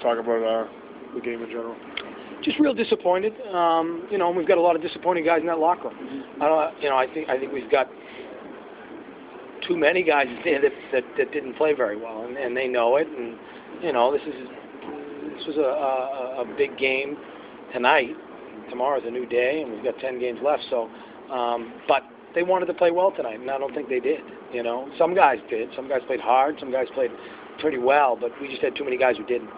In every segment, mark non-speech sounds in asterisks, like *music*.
just talk about uh, the game in general. Just real disappointed. Um, you know, we've got a lot of disappointing guys in that locker room. I don't, you know, I think I think we've got too many guys there that that, that didn't play very well, and, and they know it. And you know, this is this was a, a, a big game tonight. Tomorrow's a new day, and we've got ten games left. So, um, but they wanted to play well tonight, and I don't think they did. You know, some guys did. Some guys played hard. Some guys played pretty well, but we just had too many guys who didn't.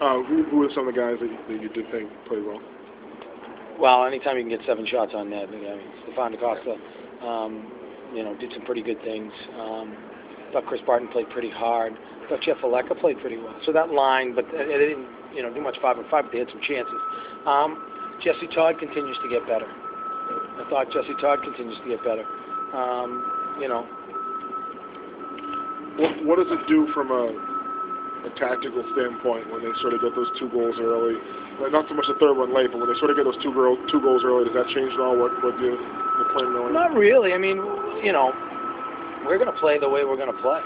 Uh, who, who are some of the guys that you, that you did think played well? Well, anytime you can get seven shots on net, I mean, Stephane Da Costa, um, you know, did some pretty good things. Um, thought Chris Barton played pretty hard. Thought Jeff Velleca played pretty well. So that line, but they didn't, you know, do much five and five, but they had some chances. Um, Jesse Todd continues to get better. I thought Jesse Todd continues to get better. Um, you know, What, what does it do from a, a tactical standpoint when they sort of get those two goals early? Not so much the third one late, but when they sort of get those two, girl, two goals early, does that change at all what, what you, you're playing going? Not really. I mean, you know, we're going to play the way we're going to play.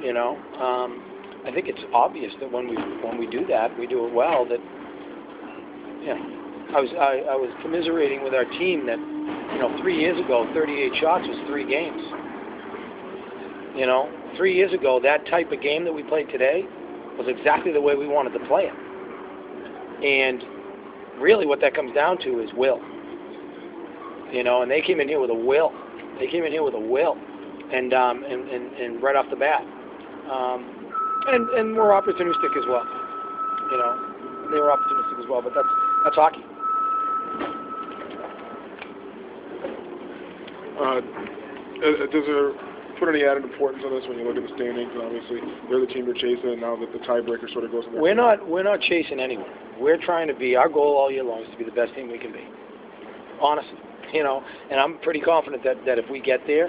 You know, um, I think it's obvious that when we when we do that, we do it well. That you know, I was I, I was commiserating with our team that you know three years ago, 38 shots was three games. You know, three years ago, that type of game that we played today was exactly the way we wanted to play it. And really, what that comes down to is will. You know, and they came in here with a will. They came in here with a will, and um, and, and, and right off the bat, um, and and we're opportunistic as well. You know, they were opportunistic as well, but that's that's hockey. Uh, uh, does it put any added importance on this when you look at the standings? And obviously, they're the team you're chasing, and now that the tiebreaker sort of goes in We're not we're not chasing anyone. We're trying to be our goal all year long is to be the best team we can be. Honestly, you know, and I'm pretty confident that that if we get there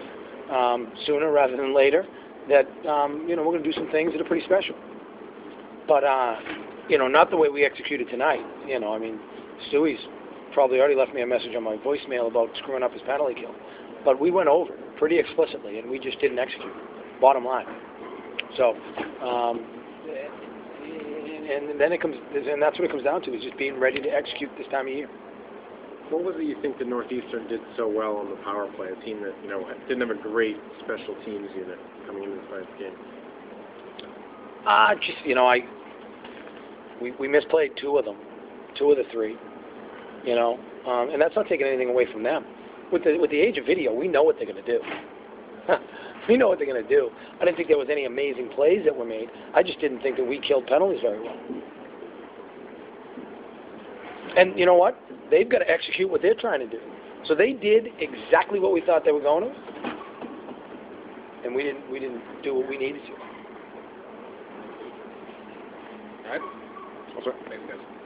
um, sooner rather than later, that um, you know we're going to do some things that are pretty special. But uh, you know, not the way we executed tonight. You know, I mean, Stewie's probably already left me a message on my voicemail about screwing up his penalty kill. But we went over pretty explicitly, and we just didn't execute. Bottom line. So, um, and, and then it comes, and that's what it comes down to is just being ready to execute this time of year. What was it you think the Northeastern did so well on the power play? A team that you know didn't have a great special teams unit coming into tonight's game. Uh, just you know, I we we misplayed two of them, two of the three. You know, um, and that's not taking anything away from them. With the with the age of video, we know what they're going to do. *laughs* we know what they're going to do. I didn't think there was any amazing plays that were made. I just didn't think that we killed penalties very well. And you know what? They've got to execute what they're trying to do. So they did exactly what we thought they were going to, and we didn't we didn't do what we needed to. All right. Also, Thanks, guys.